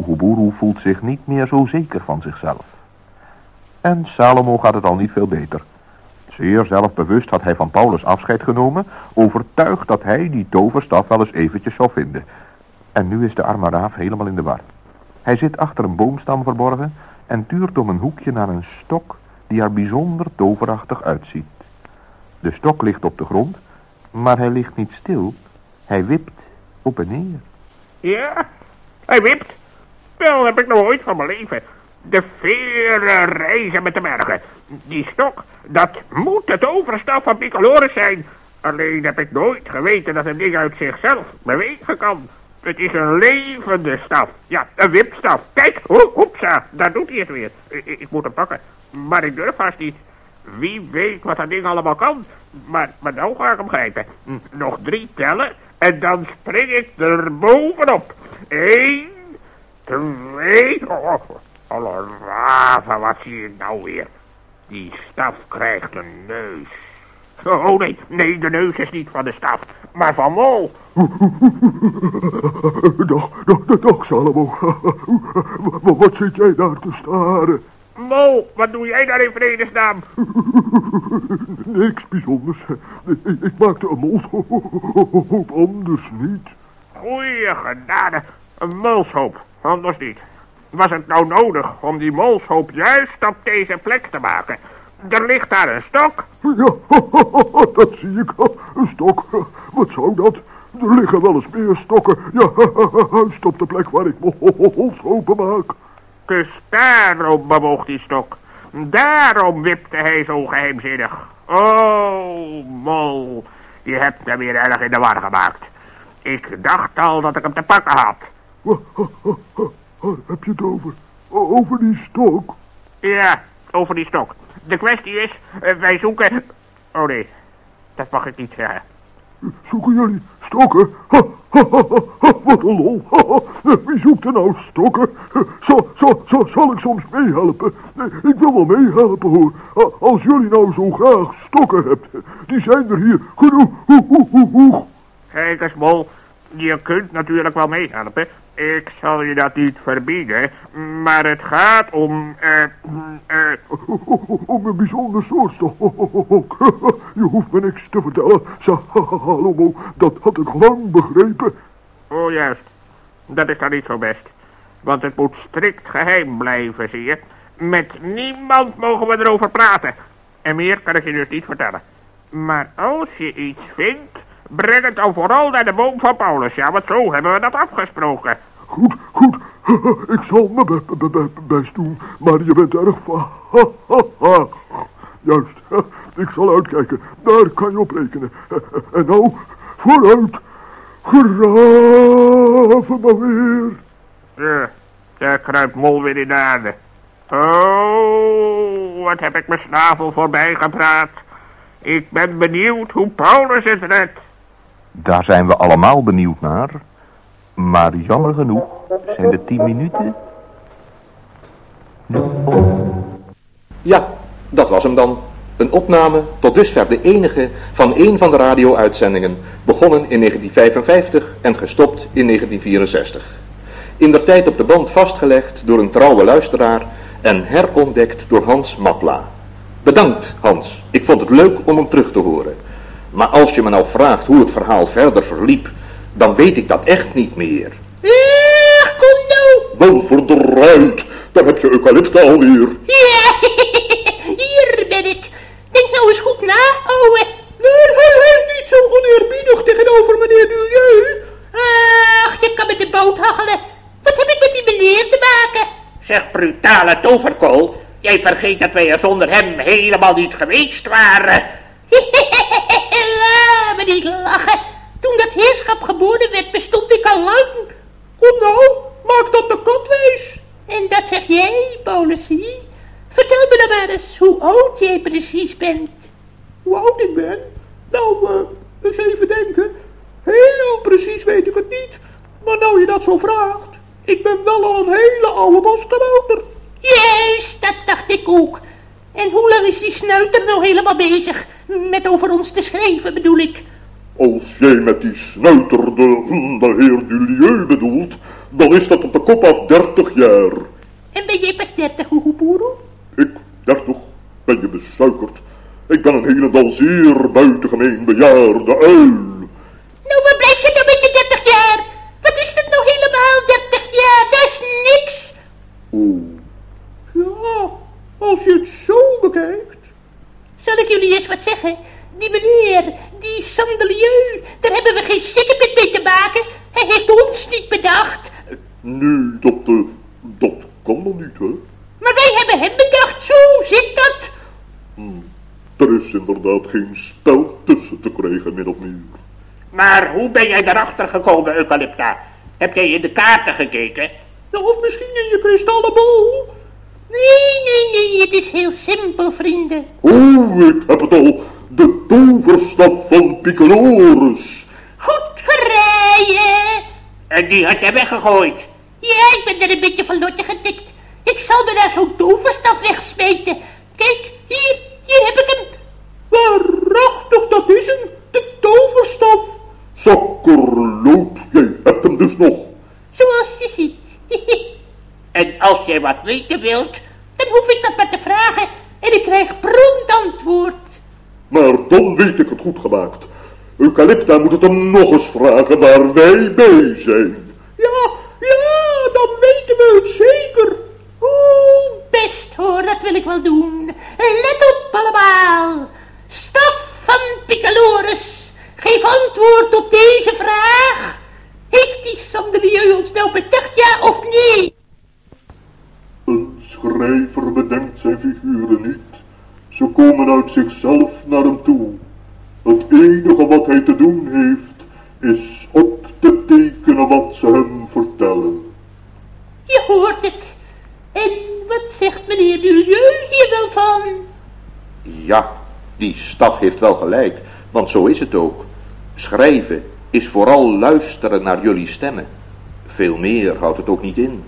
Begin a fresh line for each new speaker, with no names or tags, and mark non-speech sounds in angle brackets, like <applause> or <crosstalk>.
Oeguburu voelt zich niet meer zo zeker van zichzelf. En Salomo gaat het al niet veel beter. Zeer zelfbewust had hij van Paulus afscheid genomen, overtuigd dat hij die toverstaf wel eens eventjes zou vinden. En nu is de arme raaf helemaal in de war. Hij zit achter een boomstam verborgen en tuurt om een hoekje naar een stok die er bijzonder toverachtig uitziet. De stok ligt op de grond, maar hij ligt niet stil. Hij wipt op en neer.
Ja, hij wipt. Wel heb ik nog ooit van mijn leven. De vele reizen met de bergen. Die stok, dat moet het overstaf van Picoloris zijn. Alleen heb ik nooit geweten dat een ding uit zichzelf bewegen kan. Het is een levende staf. Ja, een wipstaf. Kijk, hoepsa, daar doet hij het weer. Ik, moet hem pakken. Maar ik durf vast niet. Wie weet wat dat ding allemaal kan. Maar, maar nou ga ik hem grijpen. Nog drie tellen en dan spring ik er bovenop. Eén, twee... Oh, alle raven, wat zie ik nou weer? Die staf krijgt een neus. Oh nee, nee, de neus is niet van de staf, maar van Mol.
Dag, dag, dag, Salomo. <laughs> Wat zit jij daar te staren?
Mol, wat doe jij daar in vredesnaam? <laughs>
Niks bijzonders. Ik maakte een molshoop, <laughs> anders niet.
Goeie genade, een molshoop, anders niet. Was het nou nodig om die molshoop juist op deze plek te maken? Er ligt daar een stok.
Ja, <laughs> dat zie ik. Een stok. Wat zou dat? Er liggen wel eens meer stokken. Ja, <laughs> juist op de plek waar ik <laughs> molshopen maak.
Dus daarom bewoog die stok. Daarom wipte hij zo geheimzinnig. Oh, mol, je hebt hem weer erg in de war gemaakt. Ik dacht al dat ik hem te pakken had.
Heb je het over? Over die stok?
Ja, over die stok. De kwestie is, eh, wij zoeken... Oh nee, dat mag ik niet zeggen.
Zoeken jullie stokken? Ha, ha, ha, wat een lol. Wie zoekt er nou stokken? Zal, zal, zal, zal ik soms meehelpen? Ik wil wel meehelpen hoor. Als jullie nou zo graag stokken hebt. Die zijn er hier genoeg.
Kijk eens, Mol. Je kunt natuurlijk wel meehelpen. Ik zal je dat niet verbieden, maar het gaat om, eh,
uh, om een bijzonder soort. <laughs> Je hoeft me niks te vertellen, Salomo, dat had ik lang begrepen.
Oh, juist. Dat is dan niet zo best. Want het moet strikt geheim blijven, zie je. Met niemand mogen we erover praten. En meer kan ik je dus niet vertellen. Maar als je iets vindt, breng het dan vooral naar de boom van Paulus. Ja, want zo hebben we dat afgesproken.
Goed, goed. <laughs> Ik zal mijn best doen, maar je bent erg vaag. <laughs> Juist, <laughs> ik zal uitkijken. Daar kan je op rekenen. En nou, vooruit. Graven maar weer.
Ja, daar kruipt Mol weer in de aarde. Oh, wat heb ik mijn snavel voorbij gepraat. Ik ben benieuwd hoe Paulus het redt.
Daar zijn we allemaal benieuwd naar. Maar jammer genoeg zijn de tien minuten
Ja, dat was hem dan. Een opname, tot dusver de enige, van een van de radio-uitzendingen, begonnen in 1955 en gestopt in 1964. In der tijd op de band vastgelegd door een trouwe luisteraar en herontdekt door Hans Matla. Bedankt Hans, ik vond het leuk om hem terug te horen. Maar als je me nou vraagt hoe het verhaal verder verliep, dan weet ik dat echt niet meer.
Ach, kom nou.
Wel verdraaid, daar heb je eucalypta alweer.
Ja, <laughs> hier ben ik. Denk nou eens goed na, ouwe.
Nee, hij heeft niet zo oneerbiedig tegenover meneer Dulieu.
Ach, je kan met de boot hachelen. Wat heb ik met die meneer te maken?
Zeg, brutale toverkool. Jij vergeet dat wij er zonder hem helemaal niet geweest waren. <laughs>
Me niet lachen. Toen dat heerschap geboren werd, bestond ik al lang.
Kom nou, maak dat de kat wijs.
En dat zeg jij, Policy? Vertel me dan maar eens hoe oud jij precies bent.
Hoe oud ik ben? Nou, uh, eens even denken. Heel precies weet ik het niet. Maar nou je dat zo vraagt, ik ben wel al een hele oude boskabouter.
Juist, dat dacht ik ook. En hoe lang is die snuiter nou helemaal bezig? Met over ons te schrijven bedoel ik.
Als jij met die snuiter de, de heer Dulieu bedoelt, dan is dat
op de kop af 30 jaar.
En ben jij pas dertig, Oehoeboeroe?
Ik, 30, ben je besuikerd. Ik ben een helemaal zeer buitengemeen bejaarde uil.
Nou, waar blijf je nou met je dertig jaar? Wat is dat nou helemaal, dertig jaar? Dat is niks.
Oeh,
Ja, als je het zo bekijkt.
Zal ik jullie eens wat zeggen? Die meneer, die Sandelieu, daar hebben we geen sikkepit mee te maken. Hij heeft ons niet bedacht.
Nee, dat, eh, dat kan dan niet, hè?
Maar wij hebben hem bedacht, zo zit dat.
Er is inderdaad geen spel tussen te krijgen, min of meer.
Maar hoe ben jij erachter gekomen, Eucalypta? Heb jij in de kaarten gekeken?
Ja, of misschien in je kristallen bol.
Nee, nee, nee, het is heel simpel, vrienden.
Oh, ik heb het al. De toverstaf van Piccolorus.
Goed gereden.
En die had jij weggegooid.
Ja, ik ben er een beetje van lotje getikt. Ik zal me daar zo'n toverstaf wegsmeten. Kijk, hier, hier heb ik hem.
Waarachtig, dat is hem. De toverstaf.
Zakkerloot, jij hebt hem dus nog.
Zoals je ziet. <laughs>
En als jij wat weten wilt,
Dan hoef ik dat maar te vragen en ik krijg prompt antwoord.
Maar dan weet ik het goed gemaakt. Eucalypta moet het hem nog eens vragen waar wij bij zijn.
Ja, ja, weten we het zeker.
Oeh, best hoor, dat wil ik wel doen. Let op allemaal. Staf van Picalorus, geef antwoord op deze vraag. Heeft die Sandelieu ons nou bedacht, ja of nee?
Een schrijver bedenkt zijn figuren niet. Ze komen uit zichzelf naar hem toe. Het enige wat hij te doen heeft, is op te tekenen wat ze hem vertellen.
Hoort het. En wat zegt meneer Durieu hier wel van?
Ja, die staf heeft wel gelijk, want zo is het ook. Schrijven is vooral luisteren naar jullie stemmen. Veel meer houdt het ook niet in.